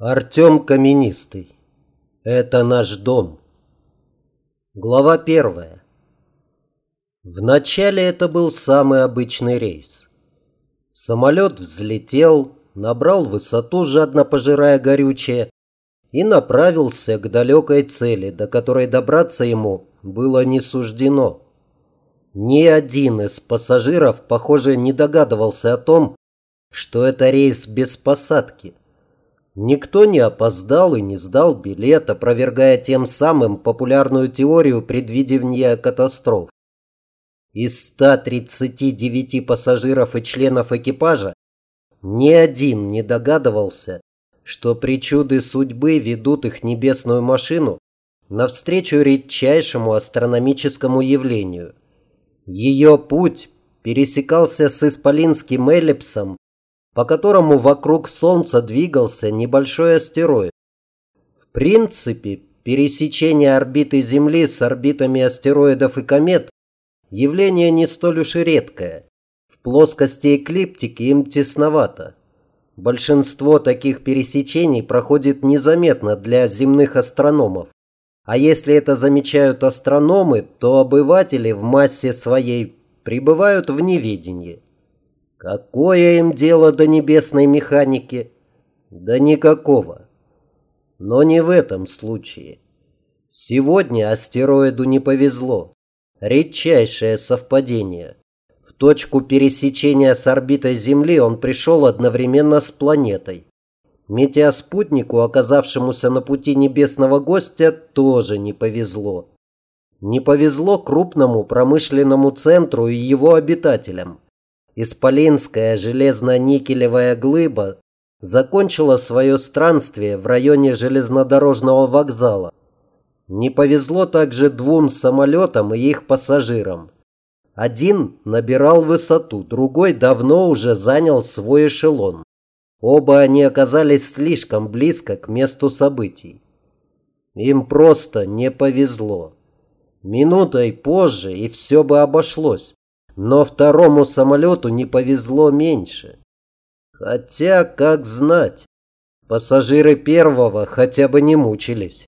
Артем Каменистый. Это наш дом. Глава первая. Вначале это был самый обычный рейс. Самолет взлетел, набрал высоту, жадно пожирая горючее, и направился к далекой цели, до которой добраться ему было не суждено. Ни один из пассажиров, похоже, не догадывался о том, что это рейс без посадки – Никто не опоздал и не сдал билет, опровергая тем самым популярную теорию предвидения катастроф. Из 139 пассажиров и членов экипажа ни один не догадывался, что причуды судьбы ведут их небесную машину навстречу редчайшему астрономическому явлению. Ее путь пересекался с Исполинским эллипсом по которому вокруг Солнца двигался небольшой астероид. В принципе, пересечение орбиты Земли с орбитами астероидов и комет – явление не столь уж и редкое. В плоскости эклиптики им тесновато. Большинство таких пересечений проходит незаметно для земных астрономов. А если это замечают астрономы, то обыватели в массе своей пребывают в неведении. Какое им дело до небесной механики? Да никакого. Но не в этом случае. Сегодня астероиду не повезло. Редчайшее совпадение. В точку пересечения с орбитой Земли он пришел одновременно с планетой. Метеоспутнику, оказавшемуся на пути небесного гостя, тоже не повезло. Не повезло крупному промышленному центру и его обитателям. Исполинская железно-никелевая глыба закончила свое странствие в районе железнодорожного вокзала. Не повезло также двум самолетам и их пассажирам. Один набирал высоту, другой давно уже занял свой эшелон. Оба они оказались слишком близко к месту событий. Им просто не повезло. Минутой позже и все бы обошлось. Но второму самолету не повезло меньше. Хотя, как знать, пассажиры первого хотя бы не мучились.